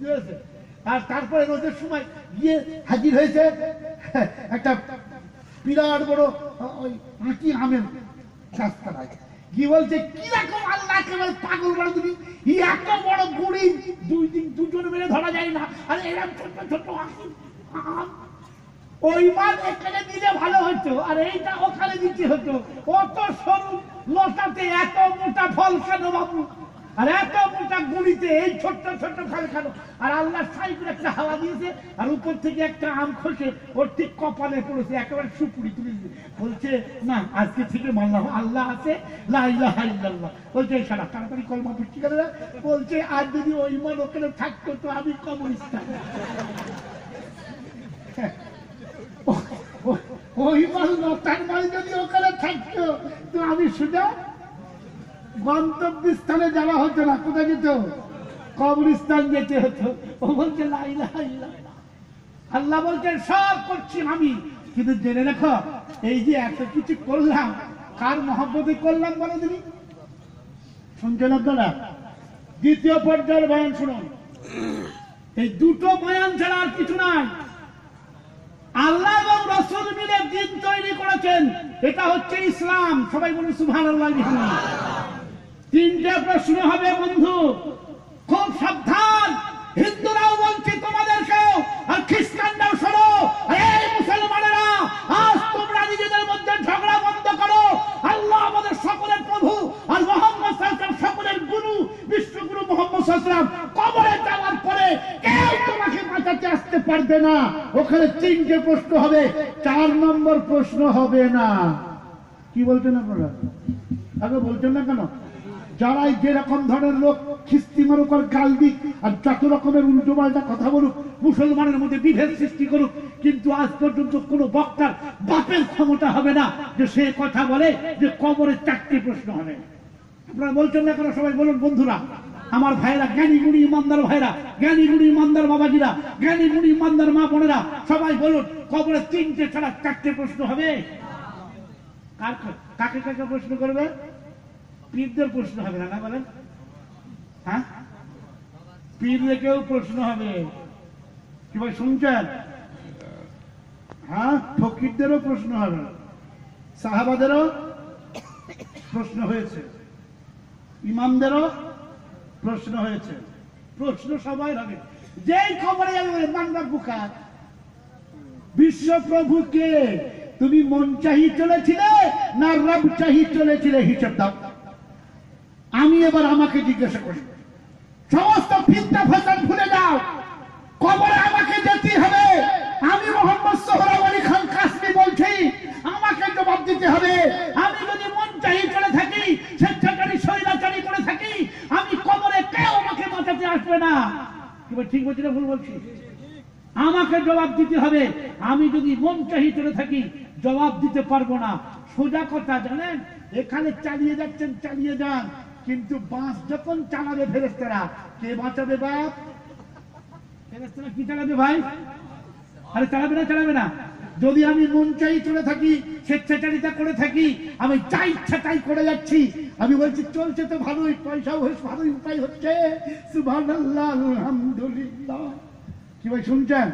বুঝতে আর তারপরে রোদের সময় গিয়ে হাজির হয়েছে একটা বিরাট বড়, ওই আঁটি আমের রাস্তায় কি বলছে, কীরকম আল্লাহ পাগল তুমি? এত বড় গুড়ি দুই দিন দুজন মিলে ধরা যায় না। আর এরকম ছোট ছোট ওই মাল এখানে দিলে ভালো হতো, আর এইটা ওখানে দিতে হতো। অত সরু লতাতে এত মোটা ফল কেন বাবু? আর এত মোটা গুড়িতে এই ছোট্ট ছোট্ট ফল আর আল্লাহ একটা হাওয়া দিয়েছে আর উপর থেকে একটা আম খসে ওর ঠিক কপালে পড়েছে একেবারে সুপুরি বলছে না আজকে থেকে আল্লাহ আছে বলছে সারা তাড়াতাড়ি কলমা পড়ছি কেন? বলছে আর যদি ওই মান ওখানে থাকতো তো আমি কমিউনিস্ট ওই মাল নটার মাল যদি ওখানে থাকতো তো আমি শুধু গন্তব্যস্থানে যাওয়া হতো না। কোথায় যেত? কবরস্থান যেতে হতো। ও বলছে আল্লাহ বলছেন, সব করছি আমি। কিন্তু জেনে রেখো, এই যে এত কিছু করলাম, কার মহব্বতে করলাম বলো তুমি শুনছেন আপনারা? দ্বিতীয় পর্যায়ের বয়ান শুনুন। এই দুটো বয়ান ছাড়া আর কিছু নাই। আল্লাহ এবং রসুল মিলে দিন তৈরি করেছেন। এটা হচ্ছে ইসলাম। সবাই বলুন সুভান তিনটে প্রশ্ন হবে, বন্ধু। খুব সাবধান। হিন্দুরাও বলছে তোমাদেরকেও, আর খ্রিস্টানরাও শোনো। এই মুসলমানেরা, আজ তোমরা নিজেদের মধ্যে ঝগড়া বন্ধ করো। আল্লাহ আমাদের সকলের প্রভু আর মোহাম্মদ সকলের গুরু, বিশ্বগুরু মোহাম্মদ সাল্লাম কবরে যাওয়ার পরে কেউ তোমাকে বাঁচাতে আসতে পারবে না। ওখানে তিনটে প্রশ্ন হবে, চার নম্বর প্রশ্ন হবে না। কি বলছেন আপনারা? আগে বলছেন না কেন? যারাই যেরকম ধরনের লোক খিস্তি মারুক আর গাল দিক, আর যত রকমের উল্টো পাল্টা কথা বলুক, মুসলমানের মধ্যে বিভেদ সৃষ্টি করুক, কিন্তু আজ পর্যন্ত কোনো বক্তার বাপের ক্ষমতা হবে না যে সে কথা বলে যে কবরের চারটি প্রশ্ন হবে। আপনারা বলছেন না কেন সবাই? বলুন বন্ধুরা। আমার ভাইরা জ্ঞানী গুণী ইমানদার ভাইরা জ্ঞানী গুণী ইমানদার বাবাজিরা, জ্ঞানী গুণী ইমানদার মা বোনেরা, সবাই বলুন, কবরে তিনটে ছাড়া চারটে প্রশ্ন হবে? কাকে কাকে প্রশ্ন করবে? পীরদের প্রশ্ন হবে না না বলেন। হ্যাঁ? পীরদের কেউ প্রশ্ন হবে। কি ভাই শুনছেন? হ্যাঁ? ফকিরদেরও প্রশ্ন হবে। সাহাবাদেরও প্রশ্ন হয়েছে। ইমামদেরও প্রশ্ন হয়েছে। প্রশ্ন সবাই হবে। যেই খবরে বাংলা বুকা বিশ্বপ্রভুকে তুমি মন চাহি চলেছিলে না রব চাহি চলেছিলে? হিসেব দাও। আমি এবার আমাকে জিজ্ঞাসা করি সমস্ত ফিতনা ফসাদ ভুলে যাও। কবরে আমাকে যেতে হবে। আমি মোহাম্মদ সোহরাব আলী খান কাশ্মী বলছি আমাকে জবাব দিতে হবে। আমি যদি মন চাহি চলে থাকি স্বেচ্ছাচারী স্বৈরাচারী করে থাকি আমি কবরে কেউ আমাকে বাঁচাতে আসবে না। বল, ঠিক বলছি না ভুল বলছি? আমাকে জবাব দিতে হবে। আমি যদি মন চাহি চলে থাকি জবাব দিতে পারব না। সোজা কথা জানেন? এখানে চালিয়ে যাচ্ছেন চালিয়ে যান। কিন্তু বাঁশ যখন চালাবে ফেরেস্তারা কে বাঁচাবে বাপ? ফেরেস্তারা কি চালাবে ভাই? আরে চালাবে না চালাবে না। যদি আমি মন চাই চলে থাকি, স্বেচ্ছাচারিতা করে থাকি, আমি যা ইচ্ছা তাই করে যাচ্ছি। আমি বলছি, চলছে তো ভালোই, পয়সাও বেশ ভালোই, উপায় হচ্ছে। কি ভাই শুনছেন?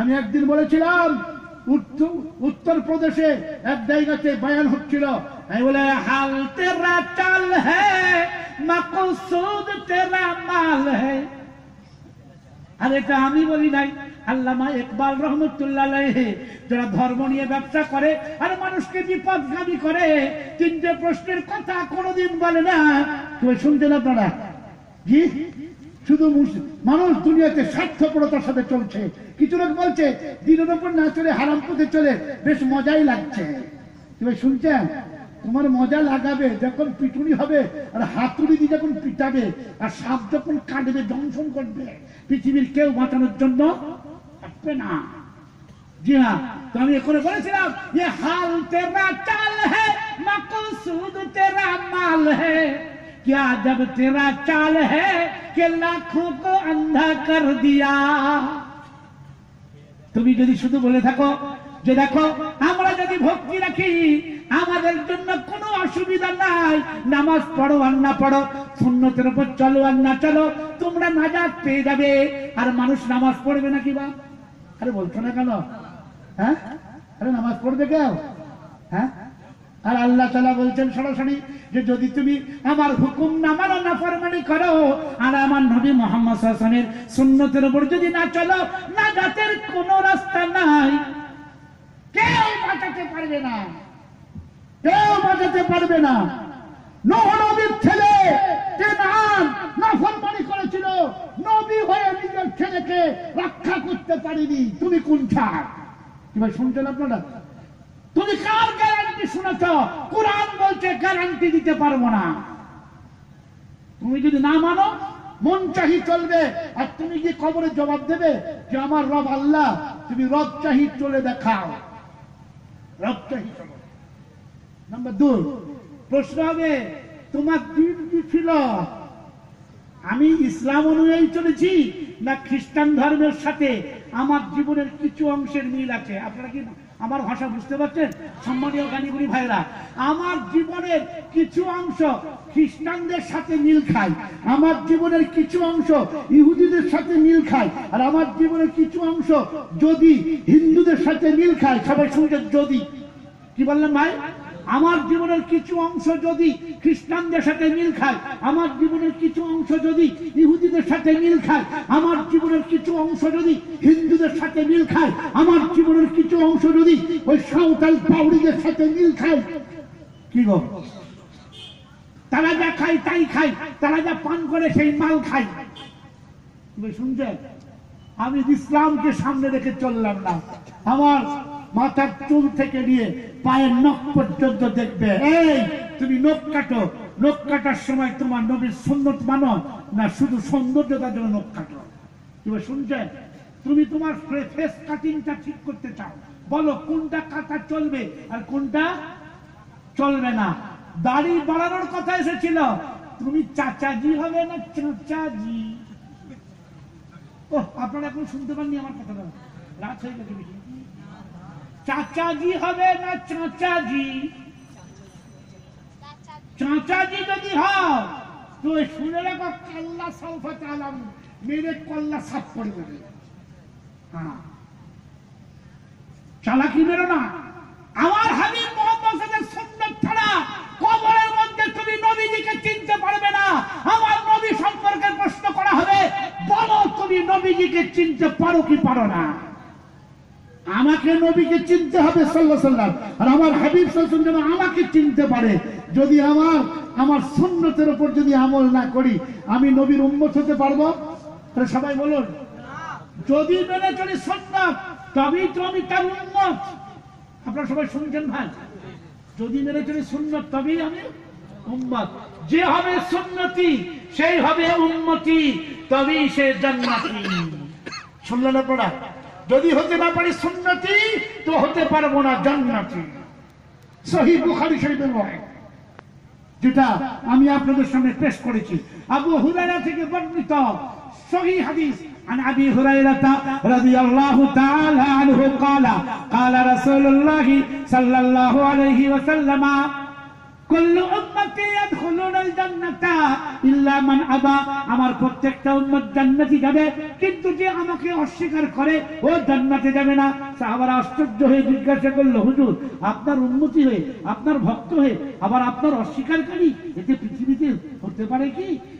আমি একদিন বলেছিলাম, উত্তর প্রদেশে এক জায়গাতে বায়ান হচ্ছিল। আমি বলে, হাল তেরা চাল তেরা মাল আর এটা আমি বলি নাই, আল্লামা রহমতুল্লাহ যারা ধর্ম নিয়ে ব্যবসা করে আর মানুষকে বিপদগামী করে, তিনটে প্রশ্নের কথা কোনোদিন বলে না। তুমি শুনতেন আপনারা? জি শুধু মানুষ দুনিয়াতে স্বার্থপরতার সাথে চলছে। কিছু লোক বলছে, দিনের উপর না চলে হারাম পথে চলে, বেশ মজাই লাগছে। তুমি শুনছেন? তোমার মজা লাগাবে যখন পিটুনি হবে আর হাতুড়ি দিয়ে যখন পিটাবে আর সাপ যখন কাটবে দংশন করবে পৃথিবীর কেউ বাঁচানোর জন্য থাকবে না জি হ্যাঁ তো আমি এখানে বলেছিলাম যে হাল তেরা চাল হ্যাঁ মকসুদ তেরা মাল হ্যাঁ क्या जब तेरा चाल है कि लाखों को अंधा कर दिया তুমি যদি শুধু বলে থাকো যে দেখো আমরা যদি ভক্তি রাখি আমাদের জন্য কোনো অসুবিধা নাই। নামাজ পড়ো আর না পড়ো শূন্যতের উপর চলো আর না চলো, তোমরা নাজাত পেয়ে যাবে। আর মানুষ নামাজ পড়বে না কি বা আরে বলছো না কেন? হ্যাঁ? আরে নামাজ পড়বে কেউ? হ্যাঁ? আর আল্লাহ তালা বলছেন সরাসরি যে যদি তুমি আমার হুকুম না মানো না ফরমানি করো, আর আমার নবী মোহাম্মদ হাসানের সুন্নতের উপর যদি না চলো না জাতের কোনো রাস্তা নাই। কেউ বাঁচাতে পারবে না। কেউ বাঁচাতে পারবে না। নবীর ছেলে করেছিল, নবী হয়ে নিজের ছেলেকে রক্ষা করতে পারিনি। তুমি কোন ছাড় ভাই শুনছেন আপনারা? তুমি কার গ্যারান্টি শুনেছ? কোরআন বলছে গ্যারান্টি দিতে পারব না। তুমি যদি না মানো, মন চাহি চলবে। আর তুমি কি কবরে জবাব দেবে যে, আমার রব আল্লাহ, তুমি রব চাহি চলে দেখাও। রব চাহি চলো। নাম্বার দুই প্রশ্ন হবে, তোমার দিন কি ছিল? আমি ইসলাম অনুযায়ী চলেছি না খ্রিস্টান ধর্মের সাথে? আমার জীবনের কিছু অংশের মিল আছে। আপনারা কি আমার ভাষা বুঝতে পারছেন? সম্মানীয় গানিগুলি ভাইরা আমার জীবনের কিছু অংশ খ্রিস্টানদের সাথে মিল খায়। আমার জীবনের কিছু অংশ ইহুদিদের সাথে মিল খায়। আর আমার জীবনের কিছু অংশ যদি হিন্দুদের সাথে মিল খায়, সবাই শুনছেন যদি। কি বললেন ভাই? আমার জীবনের কিছু অংশ যদি খ্রিস্টানদের সাথে মিল খায়, আমার জীবনের কিছু অংশ যদি ইহুদিদের সাথে মিল খায়, আমার জীবনের কিছু অংশ যদি হিন্দুদের সাথে মিল খায়, আমার জীবনের কিছু অংশ যদি ওই সাঁওতাল পাউড়িদের সাথে মিল খায়, কি গো? তারা যা খায় তাই খায়, তারা যা পান করে সেই মাল খায়। শুনছেন? আমি ইসলামকে সামনে রেখে চললাম না। আমার মাথার চুল থেকে নিয়ে পায়ের নখ পর্যন্ত দেখবে। এই, তুমি নখ কাটো। নখ কাটার সময় তোমার নবীর সুন্নত মানো না শুধু সৌন্দর্যতার জন্য নখ কাটো। তুমি শুনছেন? তুমি তোমার ফেস কাটিংটা ঠিক করতে চাও। বলো, কোনটা কাটা চলবে আর কোনটা চলবে না? দাড়ি বাড়ানোর কথা এসেছিল। তুমি চাচাজি হবে না চাচাজি? ও আপনারা এখন শুনতে পাননি আমার কথাটা। রাত হয়ে গেছে। চাচাজি হবে না চাচাজি? চাচাজি যদি হও তো শুনে রাখো, কাল্লা সালফা চালাম মেরে কল্লা সাফ করে দেবে। হ্যাঁ। চালাকি মেরো না। আমার হাবিব মোহাম্মদের সুন্নত ছাড়া কবরের মধ্যে তুমি নবীজিকে চিনতে পারবে না। আমার নবী সম্পর্কে প্রশ্ন করা হবে, বলো তুমি নবীজিকে চিনতে পারো কি পারো না? আমাকে নবীকে চিনতে হবে সাল্লাহ সাল্লাম আর আমার হাবিব সাল্লাম যেন আমাকে চিনতে পারে। যদি আমার আমার সুন্নতের উপর যদি আমল না করি, আমি নবীর উন্মত হতে পারব? তাহলে সবাই বলুন। যদি মেনে চলি সুন্নত তবেই তো, আমি তার উন্মত আপনারা সবাই শুনছেন ভাই? যদি মেনে চলি সুন্নত, তবেই আমি উম্মত। যে হবে সুন্নতি, সেই হবে উন্মতি তবেই সে জান্নাতি। শুনলেন আপনারা? যদি হতে না পারি সুন্নতি তো হতে পারবো না জান্নাতি সহি বুখারি শরীফের বয় যেটা আমি আপনাদের সামনে পেশ করেছি আবু হুরায়রা থেকে বর্ণিত সহি হাদিস عن ابي هريره رضي الله تعالى عنه قال قال رسول الله صلى الله عليه وسلم আমার প্রত্যেকটা যাবে, কিন্তু যে আমাকে অস্বীকার করে, ও জান্নাতে যাবে না। আবার আশ্চর্য হয়ে জিজ্ঞাসা করল, হুজুর, আপনার উন্নতি হয়ে, আপনার ভক্ত হয়ে, আবার আপনার অস্বীকারকারী? এতে পৃথিবীতে হতে পারে কি?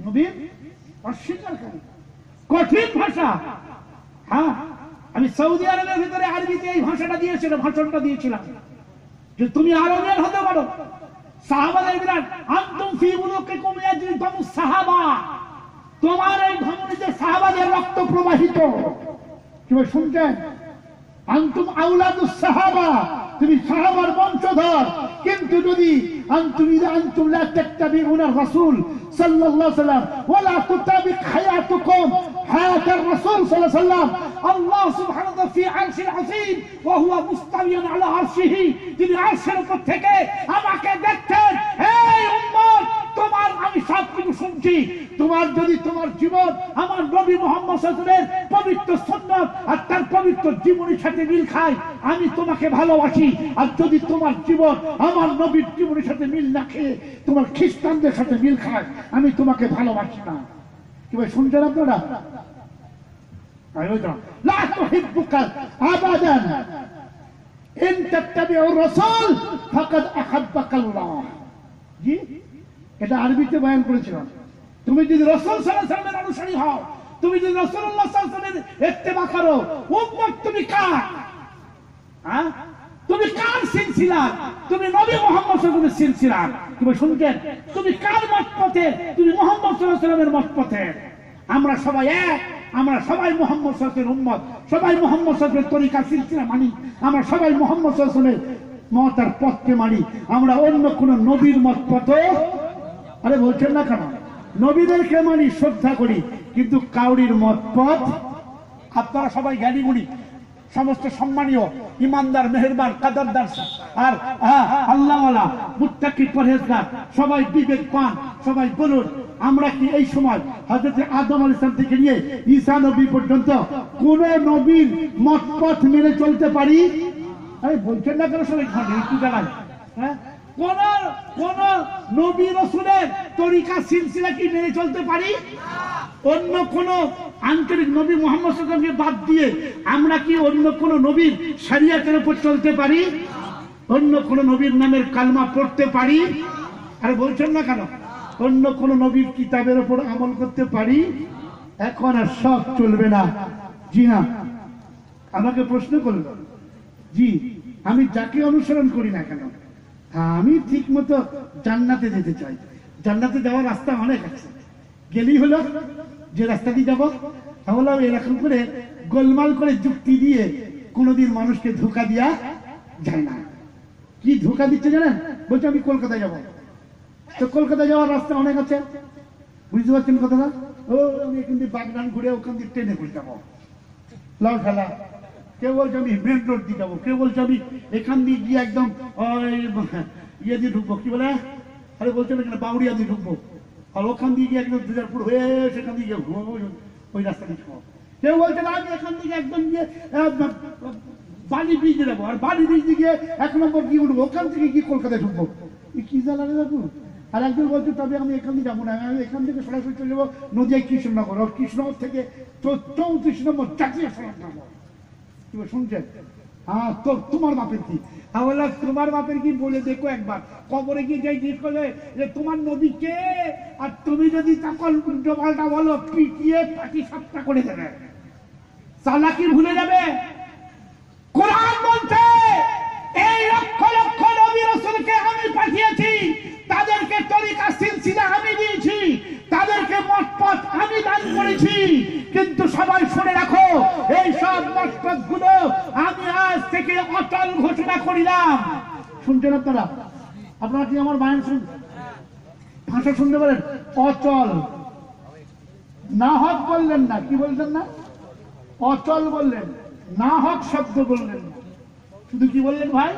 নবীর অস্বীকার করে কঠিন ভাষা। হ্যাঁ আমি সৌদি আরবের ভিতরে আরবিতে এই ভাষাটা ভাষণটা দিয়েছিলাম। যে তুমি আরবের হতে পারো। সাহাবাদের বিরাট, আন্তম ফি সাহাবা। তোমার এই ধমনীতে সাহাবাদের রক্ত প্রবাহিত। শুনছেন? আন্তুম আউলাদুস সাহাবা। তুমি সাহাবার বংশধর কিন্তু যদি আনতুম ইদা আনতুম লা তাত্তাবিউনা রাসূল সাল্লাল্লাহু আলাইহি সাল্লাম ওয়ালা তুতাবিক হায়াতুকুম হায়াত الرسول صلى الله عليه وسلم الله سبحانه وتعالى في عرش العظيم وهو مستوي على عرشه তিনি আরশের উপর থেকে আমাকে দেখতেন এই উম্মত তোমার আমি সব কিছু শুনছি তোমার যদি তোমার জীবন আমার নবী মোহাম্মদ সাল্লাল্লাহু আলাইহি পবিত্র সুন্নাত আর তার পবিত্র জীবনের সাথে মিল খায় আমি তোমাকে ভালোবাসি আর যদি তোমার জীবন আমার নবীর জীবনের সাথে মিল না খেয়ে তোমার খ্রিস্টানদের সাথে মিল খায় আমি তোমাকে ভালোবাসি না কি ভাই শুনছেন আপনারা أيوة. لا تحبك أبدا إن تتبع الرسول فقد أحبك الله জি এটা আরবিতে বয়ান করেছিলাম। তুমি যদি রসুল সাল্লামের অনুসারী হও, তুমি যদি রসুল্লাহ সাল্লামের উম্মত তুমি কার? হ্যাঁ? তুমি কার সিলসিলা? তুমি নবী মোহাম্মদ সাল্লামের সিলসিলা। তুমি শুনছেন? তুমি কার মত পথে তুমি মোহাম্মদ সাল্লামের মত পথে আমরা সবাই এক, আমরা সবাই মোহাম্মদ সাল্লামের উম্মত। সবাই মোহাম্মদ সাল্লামের তরিকা, সিলসিলা মানি। আমরা সবাই মোহাম্মদ সাল্লামের মত আর পথকে মানি। আমরা অন্য কোন নবীর মত পথ আরে বলছেন না কেন? নবীদেরকে মানি শ্রদ্ধা করি কিন্তু কাউরির মত পথ আপনারা সবাই জ্ঞানী গুণী সমস্ত সম্মানীয় ইমানদার মেহেরবান কাদারদার আর হ্যাঁ, আল্লাহওয়ালা মুত্তাকি পরহেজগার সবাই বিবেক পান সবাই বলুন আমরা কি এই সময় হজরত আদম আল ইসলাম থেকে নিয়ে ঈসা নবী পর্যন্ত কোন নবীর মত পথ মেনে চলতে পারি? আরে বলছেন না কেন সবাই একটু জানাই হ্যাঁ? কোন কোন নবী রসুলের তরিকা সিলসিলা কি মেনে চলতে পারি? অন্য কোন আন্তরিক নবী মোহাম্মদ বাদ দিয়ে আমরা কি অন্য কোন নবীর শরিয়াতের উপর চলতে পারি? অন্য কোন নবীর নামের কালমা পড়তে পারি? আরে বলছেন না কেন? অন্য কোন নবীর কিতাবের উপর আমল করতে পারি? এখন আর সব চলবে না। জি না। আমাকে প্রশ্ন করল জি আমি যাকে অনুসরণ করি না কেন? হ্যাঁ, আমি ঠিক মতো জান্নাতে যেতে চাই। জান্নাতে যাওয়ার রাস্তা অনেক আছে। গেলেই হলো যে রাস্তা দিয়ে যাব, তাহলে এরকম করে গোলমাল করে যুক্তি দিয়ে কোনোদিন মানুষকে ধোকা দিয়া যায় না। কি ধোকা দিচ্ছে জানেন? বলছে আমি কলকাতায় যাব। তো কলকাতা যাওয়ার রাস্তা অনেক আছে। বুঝতে পারছেন কথাটা? ও, আমি এখান দিয়ে বাগনান ঘুরে ওখান দিয়ে ট্রেনে ঘুরে যাব। লাউ খেলা কেউ বলছে আমি মেন রোড দিয়ে যাব? কেউ বলছে আমি এখান দিয়ে গিয়ে একদম ইয়ে দিয়ে ঢুকবো? কি বলে? আরে বলছে না বাউরিয়া দিয়ে ঢুকবো। আর ওখান দিয়ে গিয়ে একদম দুর্গাপুর হয়ে সেখান দিয়ে ঘুমাবো, ওই- রাস্তা দিয়ে কেউ বলছে না, আমি এখান থেকে একদম গিয়ে বালি ব্রিজে যাব। আর বালি ব্রিজে গিয়ে এক নম্বর গিয়ে উঠবো, ওখান থেকে গিয়ে কলকাতায় ঢুকবো। কি জ্বালা বাবু? আর একজন বলছে, তবে আমি এখান দিয়ে যাব না, আমি এখান থেকে সরাসরি চলে যাব নদিয়ায় কৃষ্ণনগর। আর কৃষ্ণনগর থেকে চৌত্রিশ নম্বর জাতীয় সড়ক তুমি শুনছেন? হ্যাঁ তো তোমার বাপের কি? তোমার বাপের কি বলে দেখো একবার। কবরে গিয়ে যাই জিজ্ঞেস করলে যে, তোমার নবী কে? আর তুমি যদি উল্টো পাল্টা বলো, পিটিয়ে পাটি সাতটা করে দেবে। চালাকি ভুলে যাবে? কোরআন বলছে, এই লক্ষ লক্ষ নবী রসুলকে আমি পাঠিয়েছি তাদেরকে তরিকা সিলসিলা আমি দিয়েছি, তাদেরকে মতপথ আমি দান করেছি। কিন্তু সবাই শুনে রাখো, এই সব মতপথগুলো আমি আজ থেকে অচল ঘোষণা করিলাম। শুনছেন আপনারা? আপনারা কি আমার বায়ন শুন ভাষা শুনতে পারেন? অচল। না হক বললেন না, কি বলছেন না? অচল বললেন, না হক শব্দ বললেন না। শুধু কি বললেন ভাই?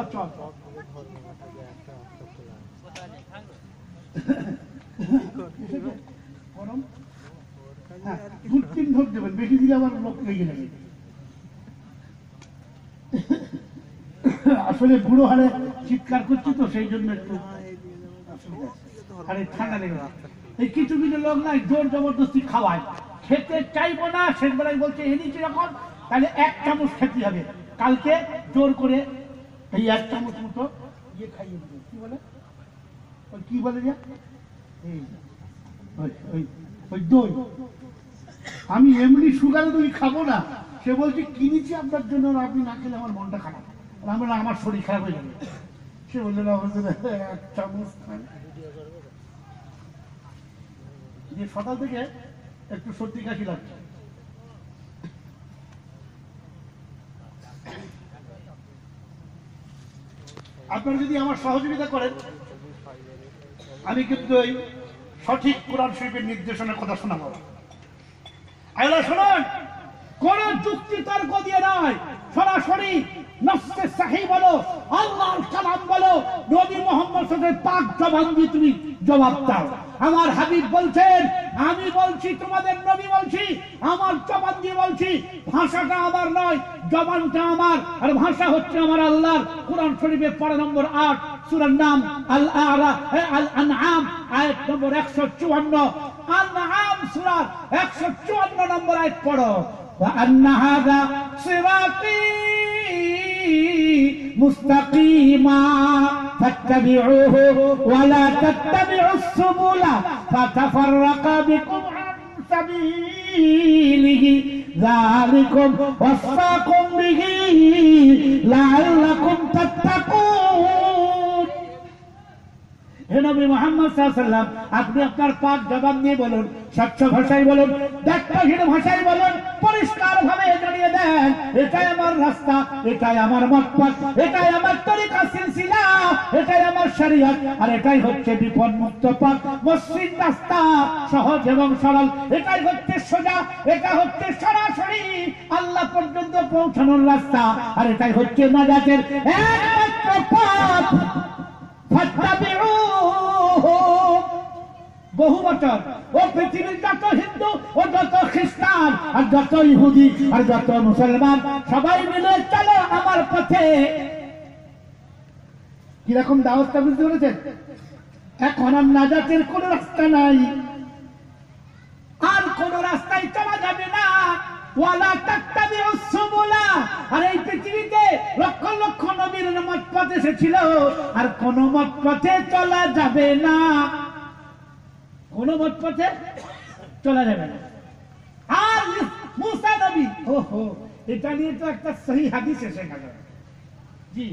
অচল গরম? হ্যাঁ, আসলে বুড়ো হারে চিৎকার করছি তো, সেই জন্য একটু ঠান্ডা লেগে এই কিছু কিছু লোক নাই, জোর জবরদস্তি খাওয়ায়। খেতে চাইব না শেষ বেলায় বলছে এনেছি যখন তাহলে এক চামচ খেতে হবে। কালকে জোর করে এই এক চামচ মতো ইয়ে খাইয়ে দেবে। কি বলে? কি বলে যে? ওই দই। আমি এমনি সুগার দই খাব না। সে বলছে, কিনেছি আপনার জন্য আপনি না খেলে আমার মনটা খারাপ। আর আমার শরীর খারাপ হয়ে যাবে। সে বললেন এক চামচ যে সকাল থেকে একটু সর্দি কাশি লাগছে। আপনারা যদি আমার সহযোগিতা করেন আমি কিন্তু এই সঠিক কোরআন শরীফের নির্দেশনার কথা শোনাবো। আল্লাহ শুনুন, কোন যুক্তি তর্ক দিয়ে নয়। সরাসরি নফসে সাহি বলো, আল্লাহর কালাম বলো, নবী মোহাম্মদ পাক জবান দিয়ে তুমি জবাব দাও। আমার হাবিব বলছেন, আমি বলছি, তোমাদের নবী বলছি, আমার জবান দিয়ে বলছি, ভাষাটা আমার নয়, জবানটা আমার, আর ভাষা হচ্ছে আমার আল্লাহর কোরআন শরীফের পারা নম্বর আট। সুরার নাম আল আরা আল আনআম আয়াত নম্বর একশো চুয়ান্ন আনআম সুরার একশো চুয়ান্ন নম্বর আয়াত পড়ো وأن هذا صراطي مستقيما فاتبعوه ولا تتبعوا السبل فتفرق بكم عن سبيله ذلكم وصاكم به لعلكم تتقون হে আপনি আপনার পাক জবাব নিয়ে বলুন, স্বচ্ছ ভাষায় বলুন ব্যাখ্যাহীন ভাষায় বলুন পরিষ্কার ভাবে জানিয়ে দেন, এটাই আমার রাস্তা, এটাই আমার মতপথ, এটাই আমার তরিকা সিলসিলা, এটাই আমার শরীয়ত, আর এটাই হচ্ছে বিপদ মুক্ত পথ, মসজিদ রাস্তা, সহজ এবং সরল, এটাই হচ্ছে সোজা, এটা হচ্ছে সরাসরি, আল্লাহ পর্যন্ত পৌঁছানোর রাস্তা, আর এটাই হচ্ছে নাজাতের একমাত্র পথ। বছর ও পৃথিবীর যত হিন্দু ও যত খ্রিস্টান আর যত ইহুদি আর যত মুসলমান, সবাই মিলে চলো আমার পথে। কীরকম দাওয়াতটা বুঝতে পেরেছেন এখন আর নাজাতের কোন রাস্তা নাই। আর কোন রাস্তায় চলা যাবে না। আর এই পৃথিবীতে লক্ষ লক্ষ নবীর মত পথ এসেছিল, আর কোন মত পথে চলা যাবে না। কোন মত পথে চলা যাবে না। আর মুসা নবী, ওহো, এটা নিয়ে তো একটা সহি হাদিস এসে গেল। জি,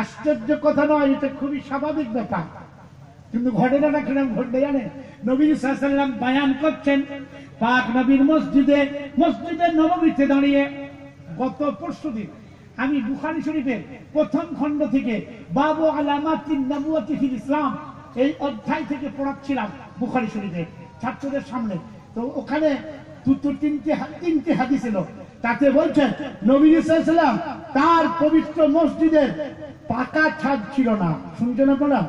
আশ্চর্য কথা নয়, এটা খুবই স্বাভাবিক ব্যাপার। কিন্তু ঘটনাটা কিরম ঘটবে জানে? নবী সাল্লাম বায়ান করছেন, পাক নবীর মসজিদে, মসজিদের নবমীতে দাঁড়িয়ে গত পরশু দিন, আমি বুখারি শরীফের প্রথম খণ্ড থেকে, বাবু আলামাতিন নবুয়াতি ফিল ইসলাম এই অধ্যায় থেকে পড়াচ্ছিলাম বুখারি শরীফে ছাত্রদের সামনে। তো ওখানে দুটো তিনটে তিনটে হাদিস এলো। তাতে বলছেন নবী সাল্লাম তার পবিত্র মসজিদের পাকা ছাদ ছিল না। শুনছেন আপনারা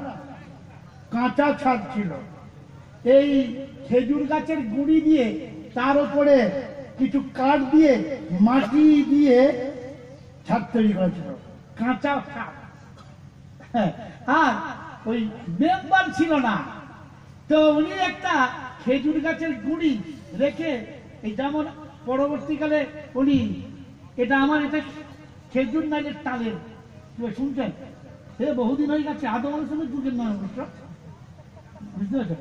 কাঁচা ছাদ ছিল। এই খেজুর গাছের গুঁড়ি দিয়ে তার উপরে কিছু কাঠ দিয়ে মাটি দিয়ে ছাদ তৈরি করেছিল। কাঁচা ছাদ। হ্যাঁ, আর ওই মেম্বার ছিল না। তো উনি একটা খেজুর গাছের গুঁড়ি রেখে এই যেমন পরবর্তীকালে উনি এটা আমার এটা খেজুর নাইলের তালের শুনছেন? সে বহুদিন হয়ে গেছে আদম আলোচনার যুগের নয় বুঝতে পারছ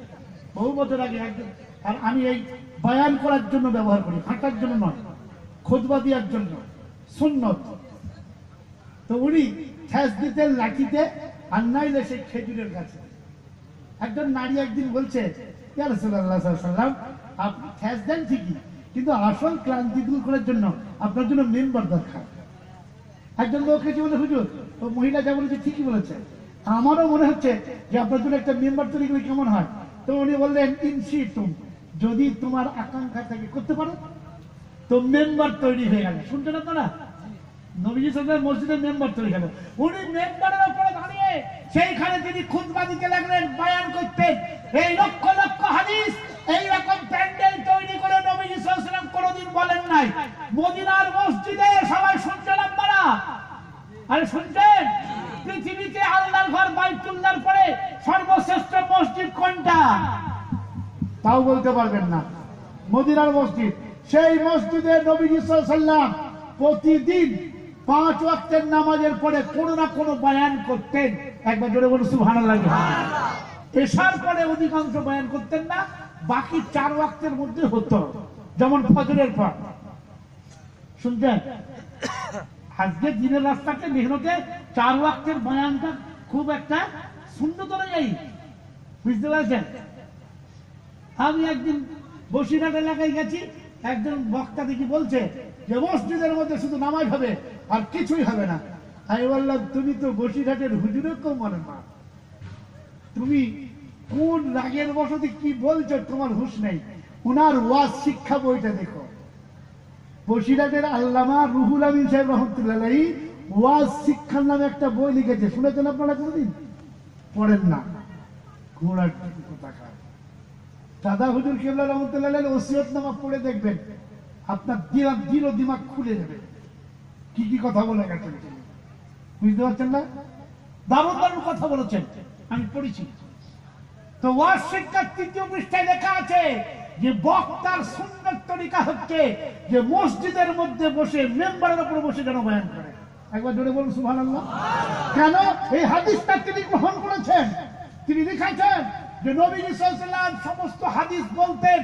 বহু বছর আগে একজন আর আমি এই বয়ান করার জন্য ব্যবহার করি হাঁটার জন্য নয় খোদবা দেওয়ার জন্য, সুন্নত। তো উনি ঠেস দিতেন, লাঠিতে আর নাইলে সেই খেজুরের গাছে। একজন নারী একদিন বলছে আপনি ঠেস দেন ঠিকই, কিন্তু আসল ক্লান্তি দূর করার জন্য আপনার জন্য মেম্বার দরকার। একজন লোক এসে বলে হুজুর, ও মহিলা যা বলেছে ঠিকই বলেছে। আমারও মনে হচ্ছে যে আপনার জন্য একটা মেম্বার তৈরি করলে কেমন হয়? তো উনি বললেন ইনসি যদি তোমার আকাঙ্ক্ষা থাকে করতে পারো। তো মেম্বার তৈরি হয়ে গেল। শুনছেন আপনারা? পৃথিবীতে আল্লাহর ঘর বাইতুল্লাহর পরে সর্বশ্রেষ্ঠ মসজিদ কোনটা? তাও বলতে পারবেন না। মদিনার মসজিদ। সেই মসজিদে নবীজি সাল্লাম প্রতিদিন পাঁচ ওয়াক্তের নামাজের পরে কোনো না কোনো বয়ান করতেন। একবার জোরে বলুন, সুবহানাল্লাহ। এসার পরে অধিকাংশ বয়ান করতেন না, বাকি চার ওয়াক্তের মধ্যে হতো। যেমন ফজরের পর। শুনছেন? আজকে দিনের রাস্তাকে মেহনতে চার ওয়াক্তের বয়ানটা খুব একটা সুন্দর যাই বুঝতে পারছেন? আমি একদিন বসিরহাট এলাকায় গেছি একজন বক্তা দেখি বলছে যে মসজিদের মধ্যে শুধু নামাজ হবে আর কিছুই হবে না। আমি বললাম, তুমি তো বসিরহাটের হুজুরের কেউ মনে না। তুমি কোন রাগের বসতে কি বলছো তোমার হুশ নেই। ওনার ওয়াজ শিক্ষা বইটা দেখো। বসিরহাটের আল্লামা রুহুল আমিন সাহেব রহমতুল্লাহ ওয়াজ শিক্ষার নামে একটা বই লিখেছে। শুনেছেন আপনারা কোনোদিন? পড়েন না। ঘোড়ার কোথাকার। দাদা হুজুর কেবলা রহমতুল্লাহ ওসিয়ত নামা পড়ে দেখবেন, আপনার দিল দিল দিমাগ খুলে যাবে কি কি কথা বলে গেছেন বুঝতে পারছেন না? দারুণ দারুণ কথা বলেছেন। আমি পড়েছি। তো ওয়াজ শিক্ষার তৃতীয় পৃষ্ঠায় লেখা আছে যে বক্তার সুন্দর তরিকা হচ্ছে যে মসজিদের মধ্যে বসে, মেম্বারের উপর বসে যেন বয়ান করে। একবার জোরে বলুন সুভান কেন? এই হাদিসটা তিনি গ্রহণ করেছেন। তিনি লিখেছেন যে নবী সাল্লাম সমস্ত হাদিস বলতেন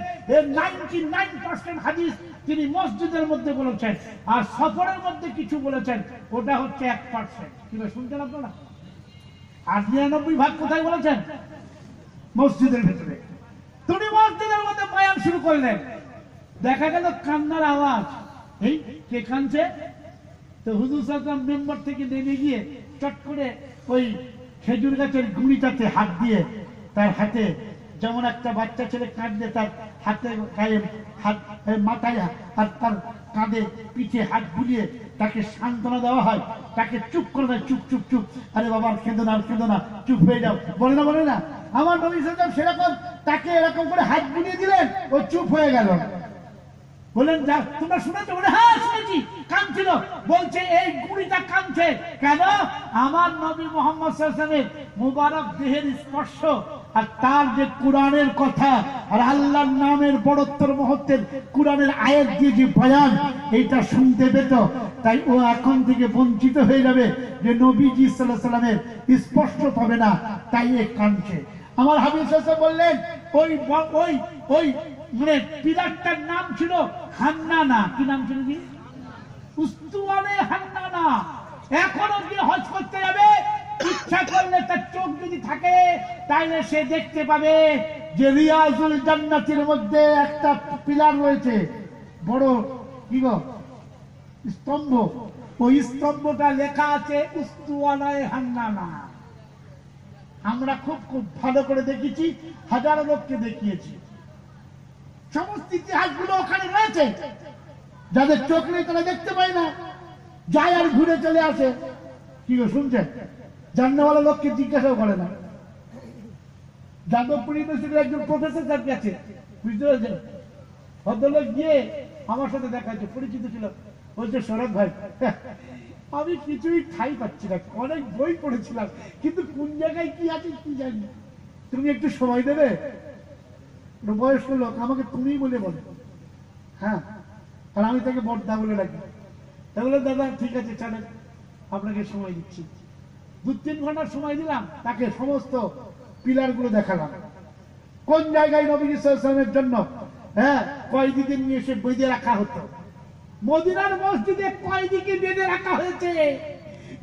নাইনটি নাইন পার্সেন্ট হাদিস তিনি মসজিদের মধ্যে বলেছেন আর সফরের মধ্যে কিছু বলেছেন, ওটা হচ্ছে এক পার্সেন্ট কিংবা শুনছেন আপনারা? আর নিরানব্বই ভাগ কোথায় বলেছেন? মসজিদের ভিতরে। তুমি মসজিদের মধ্যে বয়ান শুরু করলেন। দেখা গেল কান্নার আওয়াজ। এই, কে কানছে তো হুজুর সাল্লাম মেম্বার থেকে নেমে গিয়ে চট করে ওই খেজুর গাছের গুঁড়িটাতে হাত দিয়ে তার হাতে যেমন একটা বাচ্চা ছেলে কাঁদলে তার হাতে গায়ে হাত মাথায় আর তার কাঁধে পিঠে হাত বুলিয়ে তাকে সান্ত্বনা দেওয়া হয়। তাকে চুপ করে দেয় চুপ চুপ চুপ। আরে বাবা, আর কেঁদো না, আর কেঁদো না। চুপ হয়ে যাও। বলে না বলে না। আমার নবী সাল্লাম সেরকম তাকে এরকম করে হাত বুলিয়ে দিলেন, ও চুপ হয়ে গেল। বলেন যা, তোমরা শুনেছো? বলে হ্যাঁ শুনেছি। কাঁদছিল। বলছে, এই গুড়িটা কাঁদছে। কেন? আমার নবী মোহাম্মদ মুবারক দেহের স্পর্শ আর তার যে কোরআনের কথা আর আল্লাহর নামের বড়ত্বর মহত্বের কোরআনের আয়াত দিয়ে যে বয়ান, এইটা শুনতে পেত। তাই ও এখন থেকে বঞ্চিত হয়ে যাবে যে নবীজি সাল্লাহ সাল্লামের স্পর্শ পাবে না, তাই এ কাঁদছে। আমার হাবিব বললেন, ওই ওই ওই মানে পিলারটার নাম ছিল হান্নানা। কি নাম ছিল কি? উস্তুয়ানে হান্নানা। এখনও কি হজ করতে যাবে? ইচ্ছা করলে তার চোখ যদি থাকে তাইলে সে দেখতে পাবে যে রিয়াজুল জান্নাতের মধ্যে একটা পিলার রয়েছে। বড় কি গো? স্তম্ভ। ওই স্তম্ভটা লেখা আছে উস্তুয়ানায় হান্নানা। আমরা খুব খুব ভালো করে দেখেছি, হাজারো লোককে দেখিয়েছি। সমস্ত ইতিহাসগুলো ওখানে রয়েছে। যাদের চোখ নেই তারা দেখতে পায় না। যায় আর ঘুরে চলে আসে। কি শুনছেন? জাননেওয়ালা লোককে জিজ্ঞাসাও করে না। যাদবপুর ইউনিভার্সিটির একজন প্রফেসর তার কাছে বুঝতে পেরেছেন ভদ্রলোক গিয়ে আমার সাথে দেখা পরিচিত ছিল। বলছে শরৎ ভাই, আমি কিছুই ঠাই পাচ্ছি না, অনেক বই পড়েছিলাম, কিন্তু কোন জায়গায় কি আছে কি জানি। তুমি একটু সময় দেবে? বয়স্ক লোক আমাকে তুমি বলে বলে। হ্যাঁ আর আমি তাকে বড়দা বলে ডাকি। তাহলে দাদা, ঠিক আছে, চলেন, আপনাকে সময় দিচ্ছি। দু তিন ঘণ্টার সময় দিলাম, তাকে সমস্ত পিলারগুলো দেখালাম। কোন জায়গায় নবী ইসলামের জন্য? হ্যাঁ কয়েদিদের নিয়ে এসে বেঁধে রাখা হতো। মদিনার মসজিদে কয়েদিকে বেঁধে রাখা হয়েছে।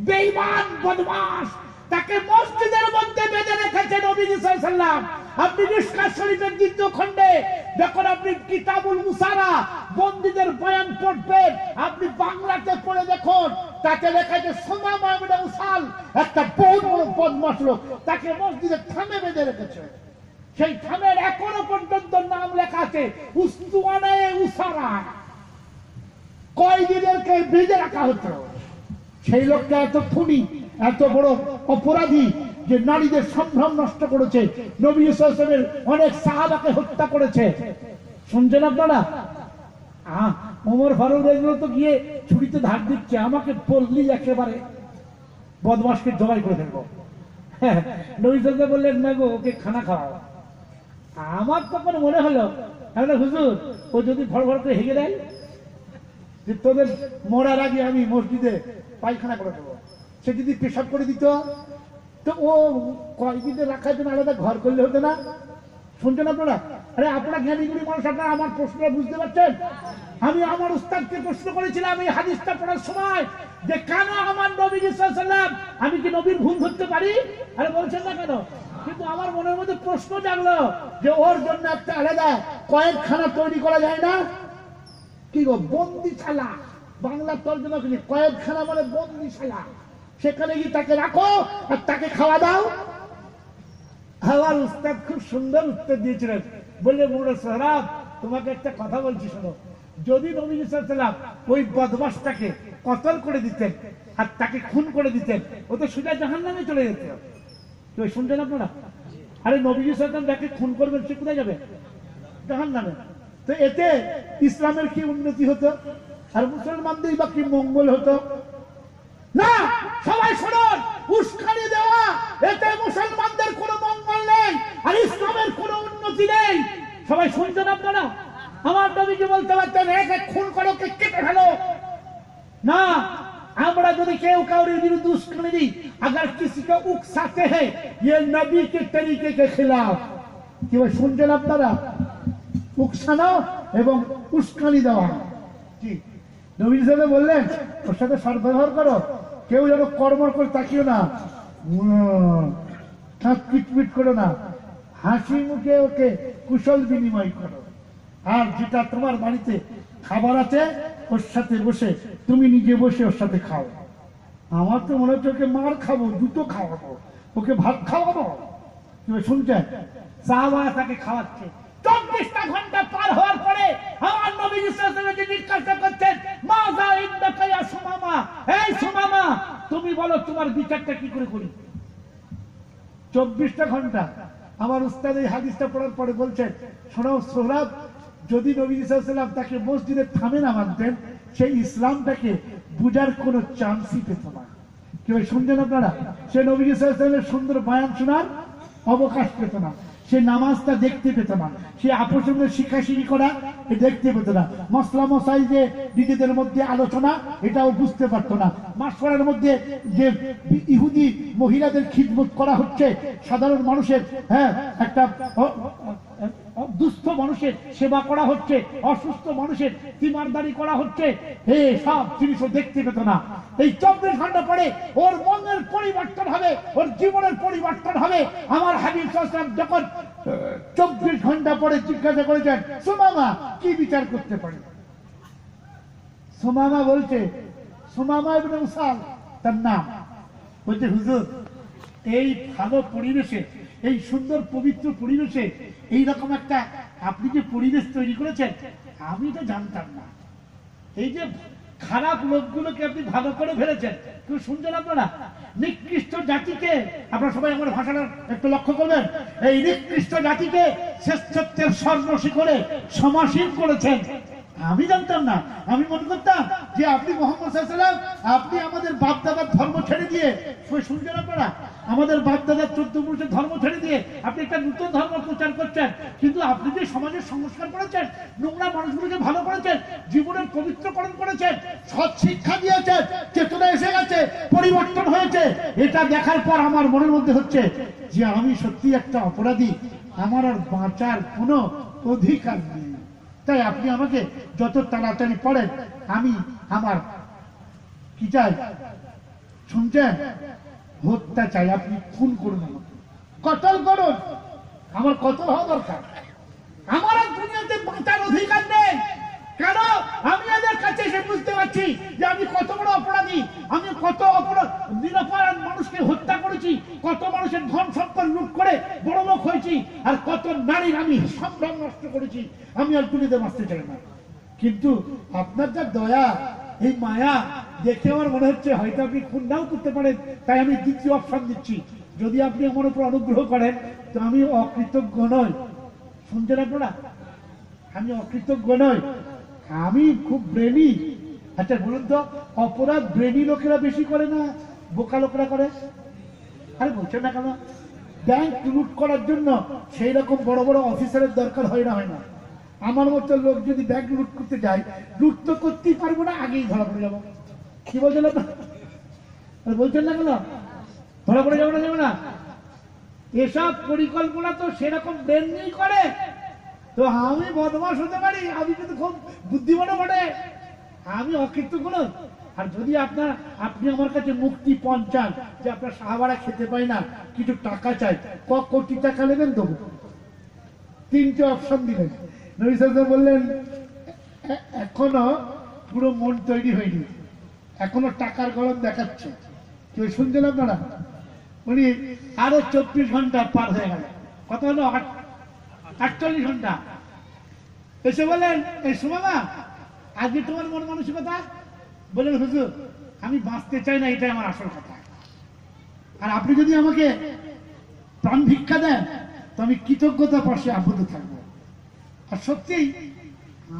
বেঈমান বদমাস তাকে মসজিদের মধ্যে বেঁধে রেখেছে নবী সাল্লাম আপনি মিশকাত শরীফের দ্বিতীয় খণ্ডে যখন আপনি কিতাবুল মুসারা বন্দীদের বয়ান পড়বেন। আপনি বাংলাতে পড়ে দেখুন তাকে লেখা আছে সোমা মাহমুদ উসাল একটা বহু বড় বদমাস লোক, তাকে মসজিদে থামে বেঁধে রেখেছে। সেই থামের এখনও পর্যন্ত নাম লেখা আছে উস্তুয়ানায় উসারা। বেঁধে রাখা হতো। সেই লোকটা এত খুনি, এত বড় অপরাধী যে নারীদের সম্ভ্রম নষ্ট করেছে, নবী ইসলামের অনেক সাহাবাকে হত্যা করেছে। শুনছেন আপনারা? ওমর ফারুক রাজিও তো গিয়ে ছুরিতে ধার দিচ্ছে আমাকে বললি একেবারে। বদমাসকে জবাই করে ফেলব। হ্যাঁ, নবী বললেন না গো ওকে খানা খাওয়াও। আমার তখন মনে হলো তাহলে হুজুর ও যদি ভর করে হেগে দেয় যে তোদের মরার আগে আমি মসজিদে পায়খানা করে দেবো। সে যদি পেশাব করে দিত তো ও কয়েকদিনে রাখার জন্য আলাদা ঘর করলে হতো না? শুনছেন আপনারা? আরে আপনারা জ্ঞানীগুলি মানুষ আপনারা আমার প্রশ্নটা বুঝতে পারছেন? আমি আমার উস্তাদকে প্রশ্ন করেছিলাম এই হাদিসটা পড়ার সময় যে কেন আমার নবী সাল্লাম আমি কি নবীর ভুল ধরতে পারি? আরে বলছেন না কেন? কিন্তু আমার মনের মধ্যে প্রশ্ন জাগলো যে ওর জন্য একটা আলাদা কয়েকখানা তৈরি করা যায় না? কি গো, বন্দিশালা? বাংলা তর্জমা করি কয়েকখানা মানে বন্দিশালা। সেখানে গিয়ে তাকে রাখো আর তাকে খাওয়া দাও। আমার উস্তাদ খুব সুন্দর উত্তর দিয়েছিলেন। বললে মুড়ে সোহরাব, তোমাকে একটা কথা বলছি, শোনো। যদি নবী সাল্লাম ওই বদমাসটাকে কতল করে দিতেন আর তাকে খুন করে দিতেন, ও তো সোজা জাহান নামে চলে যেত। তো শুনছেন আপনারা? আরে নবী সাল্লাম যাকে খুন করবেন, সে কোথায় যাবে? জাহান নামে তো এতে ইসলামের কি উন্নতি হতো? আর মুসলমানদের বা কি মঙ্গল হতো? না সবাই শুনুন উস্কানি দেওয়া এতে মুসলমানদের কোনো মঙ্গল নেই আর ইসলামের কোনো উন্নতি নেই সবাই শুনছেন আপনারা আমার নবীকে বলতে পারতেন এক এক খুন করো কে কেটে ফেলো না আমরা যদি কেউ কাউরের বিরুদ্ধে উস্কানি দিই अगर किसी को उकसाते हैं ये नबी के तरीके के खिलाफ কি ভাই শুনছেন আপনারা উকসানো এবং উস্কানি দেওয়া জি নবী হিসেবে বললেন ওর সাথে সদ্ব্যবহার করো কেউ যেন কর্মর করে তাকিও না। পিটপিট করো না। হাসি মুখে ওকে কুশল বিনিময় করো। আর যেটা তোমার বাড়িতে খাবার আছে, ওর সাথে বসে, তুমি নিজে বসে ওর সাথে খাও। আমার তো মনে হচ্ছে ওকে মার খাব, দুটো খাওয়াবো। ওকে ভাত খাওয়াবো? তুমি শুনছেন সাহাবা তাকে খাওয়াচ্ছে। যদি তাকে মসজিদে থামে না মানতেন, সেই ইসলামটাকে বুঝার কোনো চান্সই পেত না। কেউ শুনছেন আপনারা? সে নবী সাল্লামের সুন্দর বয়ান শোনার অবকাশ পেত না। সে নামাজটা দেখতে পেত না। সে আপোষের শিখাশিখি করা দেখতে পেত না। মশলা মশাই যে নিজেদের মধ্যে আলোচনা, এটাও বুঝতে পারতো না। মাসপড়ার মধ্যে যে ইহুদি মহিলাদের খিদমত করা হচ্ছে, সাধারণ মানুষের হ্যাঁ একটা দুস্থ মানুষের সেবা করা হচ্ছে, অসুস্থ মানুষের তিমারদারি করা হচ্ছে। এ সব জিনিসও দেখতে পেত না। এই চব্বিশ ঘণ্টা পরে ওর মনের পরিবর্তন হবে, ওর জীবনের পরিবর্তন হবে। আমার হাবিব সাল্লাম যখন চব্বিশ ঘণ্টা পরে জিজ্ঞাসা করেছেন, সুমামা, কি বিচার করতে পারে? সুমামা বলছে, সুমামা ইবনে উসাল তার নাম। বলছে, হুজুর, এই ভালো পরিবেশে এই সুন্দর পবিত্র পরিবেশে এই রকম একটা আপনি যে পরিবেশ তৈরি করেছেন, আমি তো জানতাম না। এই যে খারাপ লোকগুলোকে আপনি ভালো করে ফেলেছেন, কেউ শুনছেন আপনারা? নিকৃষ্ট জাতিকে, আপনারা সবাই আমার ভাষাটা একটু লক্ষ্য করবেন, এই নিকৃষ্ট জাতিকে শ্রেষ্ঠত্বের স্বর্ণ শিখরে সমাসীন করেছেন। আমি জানতাম না। আমি মনে করতাম যে আপনি মোহাম্মদ আপনি আমাদের বাপ দাদার ধর্ম ছেড়ে দিয়ে শুনছেন আপনারা? আমাদের বাপ দাদার চোদ্দ পুরুষের ধর্ম ছেড়ে দিয়ে আপনি একটা নতুন ধর্ম প্রচার করছেন। কিন্তু আপনি যে সমাজের সংস্কার করেছেন, নোংরা মানুষগুলোকে ভালো করেছেন, জীবনের পবিত্রকরণ করেছেন, সৎ শিক্ষা দিয়েছেন, চেতনা এসে গেছে, পরিবর্তন হয়েছে, এটা দেখার পর আমার মনের মধ্যে হচ্ছে যে আমি সত্যি একটা অপরাধী। আমার আর বাঁচার কোনো অধিকার নেই। তাই আপনি আমাকে যত তাড়াতাড়ি পড়েন আমি আমার কি চাই? শুনছেন? হত্যা চাই, আপনি খুন করুন আমাকে। কতল করুন, আমার কত হওয়া দরকার। আমার দুনিয়াতে বাঁচার অধিকার নেই। কেন? আমি এদের কাছে এসে বুঝতে পারছি যে আমি কত বড় অপরাধী। আমি কত অপরাধ নিরাপরাধ মানুষকে হত্যা করেছি, কত মানুষের ধন সম্পদ লুট করে বড় লোক হয়েছি, আর কত নারীর আমি সম্ভ্রম নষ্ট করেছি। আমি আর দুনিয়াতে বাঁচতে চাই না। কিন্তু আপনার যা দয়া, এই মায়া, দেখে আমার মনে হচ্ছে হয়তো আপনি খুন নাও করতে পারেন। তাই আমি দ্বিতীয় অপশন দিচ্ছি। যদি আপনি আমার উপর অনুগ্রহ করেন, তো আমি অকৃতজ্ঞ নই। শুনছেন আপনারা? আমি অকৃতজ্ঞ নই। আমি খুব ব্রেনি। আচ্ছা বলুন তো, অপরাধ ব্রেনি লোকেরা বেশি করে না বোকা লোকেরা করে? আরে, বলছেন না কেন? ব্যাংক লুট করার জন্য সেই রকম বড় বড় অফিসারের দরকার হয় না হয় না। আমার মতো লোক যদি ব্যাংক লুট করতে যায়, লুট তো করতেই পারব না, আগেই ধরা পড়ে যাব। কি বলছেন আরে, বলছেন না কেন? ধরা পড়ে যাব না, যাবে না? এসব পরিকল্পনা তো সেরকম ব্রেন নিয়েই করে তো আমি বদমাস হতে পারি? আমি কিন্তু খুব বুদ্ধিমানও বটে। আমি অকৃতজ্ঞ নই আর যদি আপনার, আপনি আমার কাছে মুক্তি পঞ্চান যে আপনার সাহাবারা খেতে পাই না, কিছু টাকা চাই, ক কোটি টাকা নেবেন দেবো তিনটে অপশন দিলেন। বললেন, "এ- এখনও পুরো মন তৈরি হয়নি। এখনও টাকার গরম দেখাচ্ছে। কেউ শুনছেন আপনারা? উনি আরও চব্বিশ ঘণ্টা পার হয়ে গেল। কত হলো আট- আটচল্লিশ ঘণ্টা। এসে বললেন এই সুমামা, আজকে তোমার মন মানসিকতা? বললেন, হুজুর, আমি বাঁচতে চাই না, এটাই আমার আসল কথা। আর আপনি যদি আমাকে প্রাণ ভিক্ষা দেন, তো আমি কৃতজ্ঞতা পাশে আবদ্ধ থাকব। আর সত্যিই,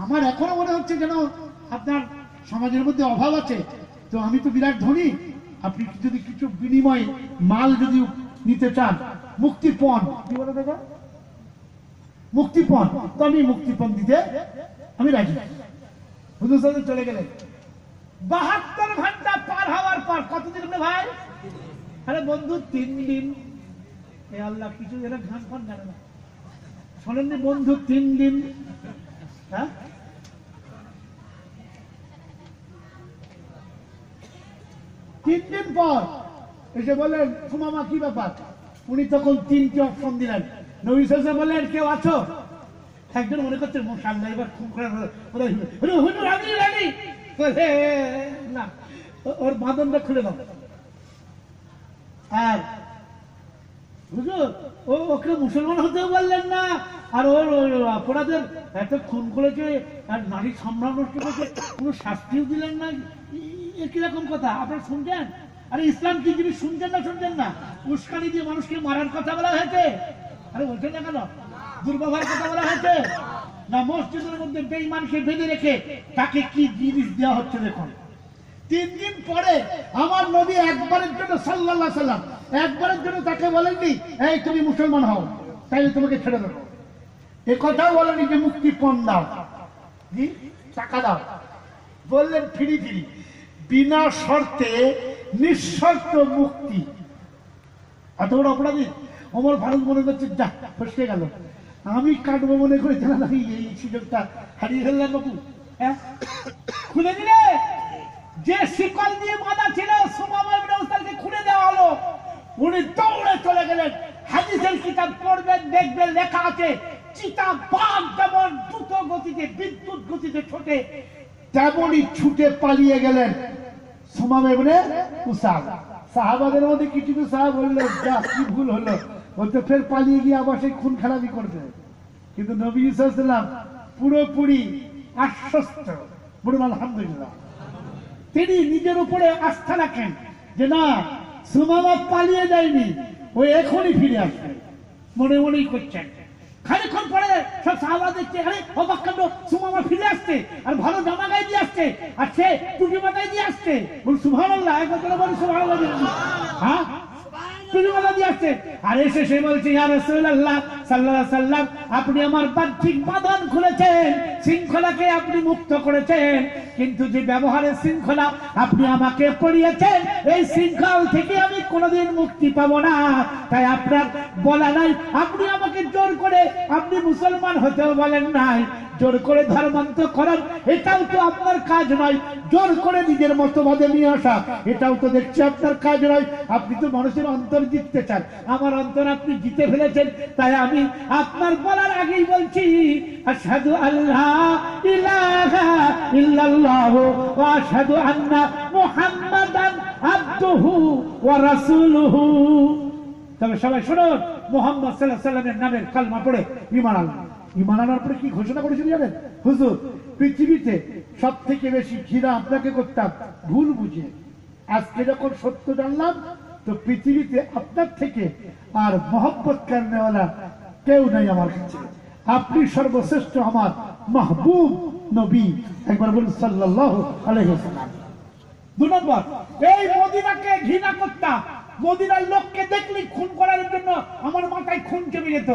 আমার এখনও মনে হচ্ছে যেন আপনার সমাজের মধ্যে অভাব আছে। তো আমি তো বিরাট ধনী। আপনি যদি কিছু বিনিময় মাল যদি নিতে চান মুক্তিপণ কি বলে দাদা মুক্তিপণ। তো আমি মুক্তিপণ দিতে, আমি রাজি। হুজুর সাহেব চলে গেলেন। বাহাত্তর ঘণ্টা পার হওয়ার পর কতদিন হলো ভাই? আরে বন্ধু, তিন দিন। এ আল্লাহ, কিছু ফান জানে না। শোনেননি বন্ধু, তিন দিন। হ্যাঁ? তিন দিন পর এসে বললেন, সুমামা, কি ব্যাপার? উনি তখন তিনটি অপশন দিলেন। বললেন, কেউ আছো? একজন মনে করছে। ওরা বাঁধনটা খুলে দাও। আর ওকে মুসলমান হতেও বললেন না। আর ওর অপরাধের এত খুন করেছে, আর নারী সম্মান নষ্ট করেছে, কোনো শাস্তিও দিলেন না। কীরকম কথা? আপনারা শুনছেন? আরে ইসলাম কি জিনিস শুনছেন না শুনছেন না? উস্কানি দিয়ে মানুষকে মারার কথা বলা হয়েছে। আরে না কেন? দুর্ব্যবহার কথা বলা না, মসজিদের মধ্যে বেঈমানকে বেঁধে রেখে তাকে কি জিনিস দেওয়া হচ্ছে দেখুন। তিন দিন পরে আমার নবী একবারের জন্য সাল্লাম, একবারের জন্য তাকে বলেননি, এই, তুমি মুসলমান হও, তাইলে তোমাকে ছেড়ে দেবো। এ কথাও বলেনি যে, মুক্তি পণ দাও। টাকা দাও। বললেন, ফিরি ফিরি। বিনা শর্তে নিঃশর্ত মুক্তি। এত বড় অপরাধী? অমর ভারত মনে করছে, যা, ফসকে গেল। আমি কাটবো মনে করেছিলাম আমি এই সুযোগটা হারিয়ে ফেললাম বাবু। হ্যাঁ? খুলে দিলে? যে শিকল দিয়ে বাঁধা ছিল, সুমামার ব্যবস্থাকে খুলে দেওয়া হলো। উনি দৌড়ে চলে গেলেন। হাদিসের কিতাব পড়বেন, দেখবেন, লেখা আছে, চিতা বাঘ যেমন দ্রুত গতিতে, বিদ্যুৎ গতিতে ছোটে তেমনই ছুটে পালিয়ে গেলেন। সুমামে উসাল সাহাবাদের মধ্যে কিছু কিছু সাহাব বলল যা, কি ভুল হলো? ও তো ফের পালিয়ে গিয়ে আবার সেই খুন খারাপি করবে। কিন্তু নবী ইসাল্লাম পুরোপুরি আশ্বস্ত। বলুন, আলহামদুলিল্লাহ। তিনি নিজের উপরে আস্থা রাখেন যে না সুমামা পালিয়ে যায়নি, ও এখনই ফিরে আসবে। মনে মনেই করছেন। খানিক্ষণ পরে সব সাহাবা দেখছে, আরে, অবাক কাণ্ড সুমামা ফিরে আসছে, আর ভালো জামা গায়ে দিয়ে আসছে, আর সে টুপি মাথায় দিয়ে আসছে। বল সুবহানাল্লাহ, একবার করে বলি সুবহানাল্লাহ হ্যাঁ? টুপি মাথা দিয়ে আসছে আর এসে সে বলছে ইয়া রাসূলুল্লাহ সাল্লাম আপনি আমার বাহ্যিক বাঁধন খুলেছেন, শৃঙ্খলাকে আপনি মুক্ত করেছেন, কিন্তু যে ব্যবহারের শৃঙ্খলা আপনি আমাকে পড়িয়েছেন, এই শৃঙ্খল থেকে আমি কোনোদিন মুক্তি পাবো না। তাই আপনার বলা নাই, আপনি আমাকে জোর করে, আপনি মুসলমান হতেও বলেন নাই। জোর করে ধর্মান্তকরণ এটাও তো আপনার কাজ নয়। জোর করে নিজের মতবাদে নিয়ে আসা, এটাও তো দেখছি আপনার কাজ নয়। আপনি তো মানুষের অন্তর জিততে চান। আমার অন্তর আপনি জিতে ফেলেছেন, তাই আমি আপনার বলার আগেই বলছি, আশহাদু আল্লাহ ইলাহা ইল্লাল্লাহ আশহাদু আন্না মুহাম্মাদান আবদুহু ওয়া রাসূলুহু। তবে সবাই মোহাম্মদ সাল্লাহ সাল্লামের নামের কালমা পড়ে আনলাম ইমান আনার পরে কি ঘোষণা জানেন? হুজুর, পৃথিবীতে বেশি ঘৃণা আপনাকে করতাম, ভুল বুঝে। আজকে যখন সত্য জানলাম, তো পৃথিবীতে আপনার থেকে আর মহব্বত কারণেওয়ালা কেউ নাই আমার কাছে। আপনি সর্বশ্রেষ্ঠ আমার মাহবুব নবী। একবার বলুন সাল্লাহ দু নম্বর, এই মদিনাকে ঘৃণা করতাম মদিনার লোককে দেখলি খুন করার জন্য আমার মাথায় খুন জমে যেত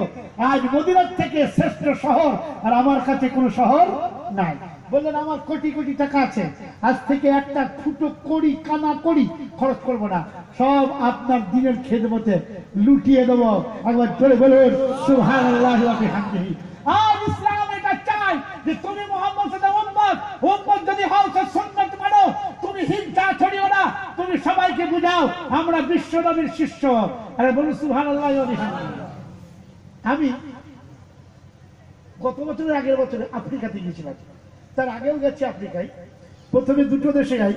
আজ মদিনার থেকে শ্রেষ্ঠ শহর, আর আমার কাছে কোন শহর নাই। বললেন, আমার কোটি কোটি টাকা আছে। আজ থেকে একটা ফুটো করি কানা করি খরচ করব না। সব আপনার দিনের খেদমতে লুটিয়ে দেবো। একবার জোরে বলুন এটা চাই তুমি মোহাম্মদ যদি হও তুমি না। তুমি সবাইকে বুঝাও, আমরা আরে বলুন আমি গত বছরের আগের বছরে আফ্রিকাতে গিয়েছিলাম তার আগেও গেছে আফ্রিকায়। প্রথমে দুটো দেশে যাই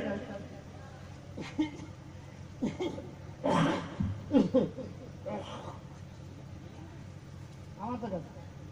আমার কাছে